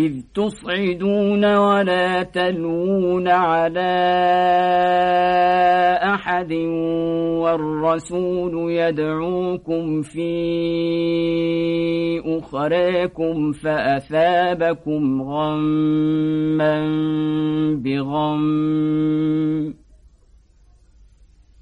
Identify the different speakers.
Speaker 1: إذ تصعدون ولا تلون على أحد والرسول يدعوكم في أخريكم فأثابكم غما بغم